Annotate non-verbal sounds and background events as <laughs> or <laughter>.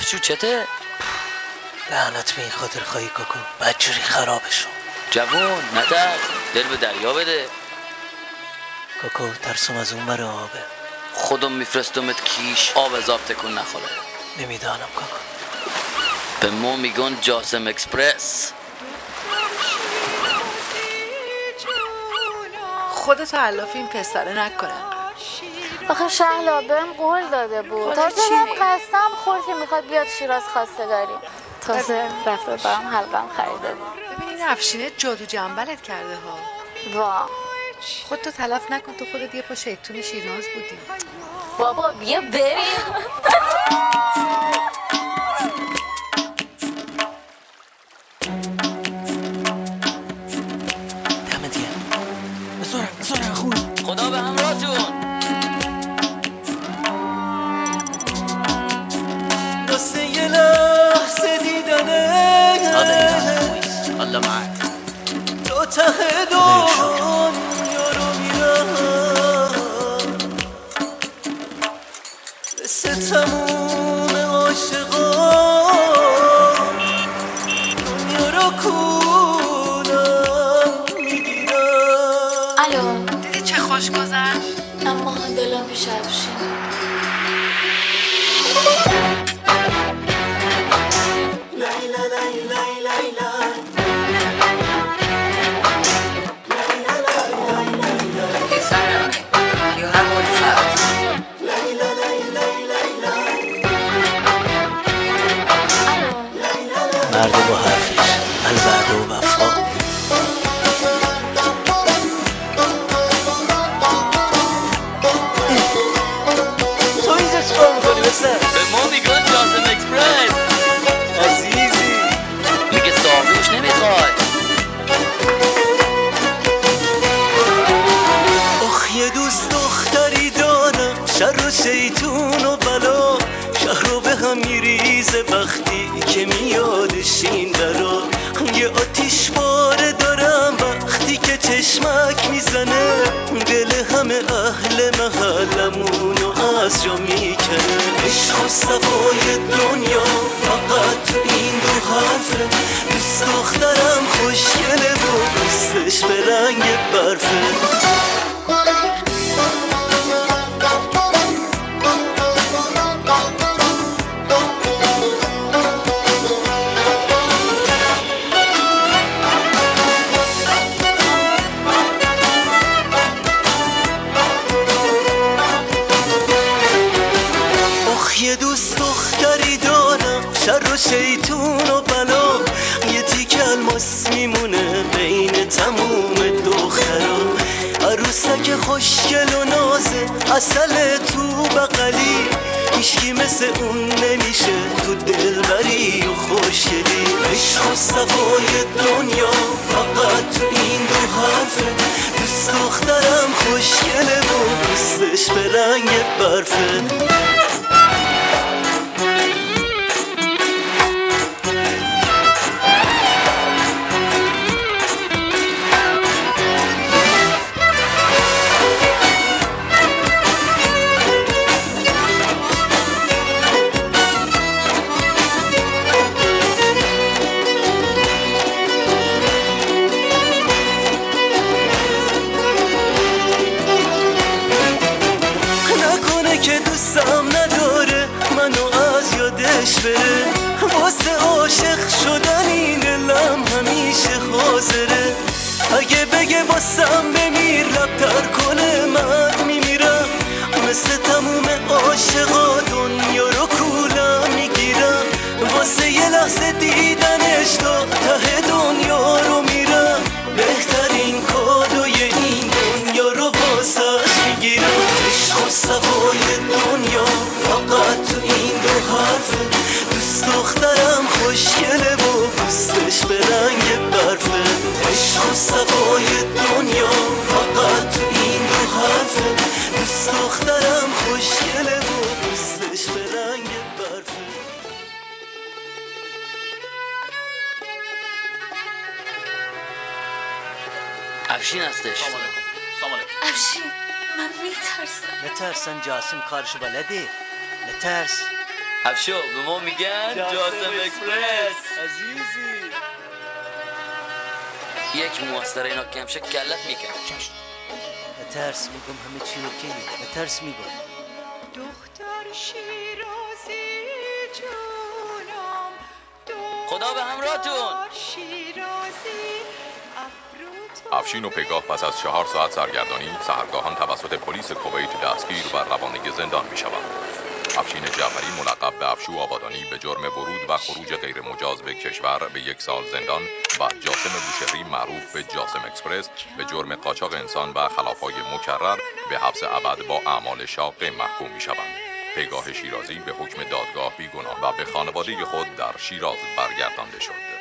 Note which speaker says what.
Speaker 1: افشو چته؟
Speaker 2: لعنت به این خاطر خواهی کاکو بدجوری خرابشون
Speaker 1: جوون نترس دل به دریا بده.
Speaker 2: کاکو ترسم از اون بره آبه.
Speaker 1: خودم میفرستمت کیش آب از آب تکون نخوره.
Speaker 2: نمی‌دانم کاکو.
Speaker 1: به ما میگن جاسم اکسپرس.
Speaker 3: خودتو علاف این پسره نکنه.
Speaker 4: آخه شهلا بهم قول داده بود.
Speaker 3: خودت
Speaker 4: تازه
Speaker 3: چی؟
Speaker 4: بهم؟ قسم خورد که می‌خواد بیاد شیراز خواستگاری. تازه رفته برام حلقم خریده بود.
Speaker 3: ببین این افشینه جادو جنبلت کرده ها.
Speaker 4: وا.
Speaker 3: خودتو تلف نکن تو خودت یه پا شیطون شیراز بودی.
Speaker 4: بابا بیا بریم. <laughs>
Speaker 1: معك
Speaker 5: تا ته. دنیا رو میرم. مثل تموم عاشقان دنیا رو کولم می‌گیرم.
Speaker 4: الو.
Speaker 3: دیدی چه خوش گذشت؟
Speaker 4: اما دلم پیش
Speaker 2: مرد با حرفش الوعده و وفا.
Speaker 5: تو اینجا چیکار می‌کنی
Speaker 1: به ما میگن جاسم اکسپرس.
Speaker 5: عزیزی.
Speaker 1: میگه نمی‌خوای.
Speaker 5: آخ یه دوست دختری دارم شر و شیطون. وقتی که میادش این درا یه آتیش باره دارم وقتی که چشمک می‌زنه دل همه اهل محلمونو از جا می‌کنه. عشق و صفای دنیا فقط این دو حرفه. دوست دخترم خوشگله و دوستش به رنگ برفه. و شیطون و بلا. یه تیک الماس میمونه بین تموم دخترا. عروسک خوشگل و نازه اصل تو بغلی. هیچکی مثل اون نمیشه تو دلبری و خوشگلی. عشق و صفای دنیا فقط تو این دو حرفه دوست دخترم خوشگله و دوستش به رنگ برفه. دوستم نداره منو از یادش بره. واسه عاشق شدن این دلم همیشه حاضره. اگه بگه واسم
Speaker 1: افشین هستش.
Speaker 4: افشین من میترسم.
Speaker 2: نترسن جاسم کارشو بلده. نترس
Speaker 1: افشو به ما میگن جاسم اکسپرس.
Speaker 5: عزیزی.
Speaker 1: یک موستر اینا کمشه کلت میکن
Speaker 2: نترس میگم همه چی اوکیه نترس میگم.
Speaker 3: دختر شیرازی جونم.
Speaker 1: خدا به همراهتون.
Speaker 3: دختر شیرازی
Speaker 6: افشین و پگاه پس از چهار ساعت سرگردانی سهرگاهان توسط پلیس کویت دستگیر و روانه زندان می شوند. افشین جعفری ملقب به افشو آبادانی به جرم ورود و خروج غیرمجاز به کشور به یک سال زندان و جاسم بوشهری معروف به جاسم اکسپرس به جرم قاچاق انسان و خلافهای مکرر به حبس ابد با اعمال شاقه محکوم می شوند. پگاه شیرازی به حکم دادگاه بیگناه و به خانواده خود در شیراز برگردانده شد.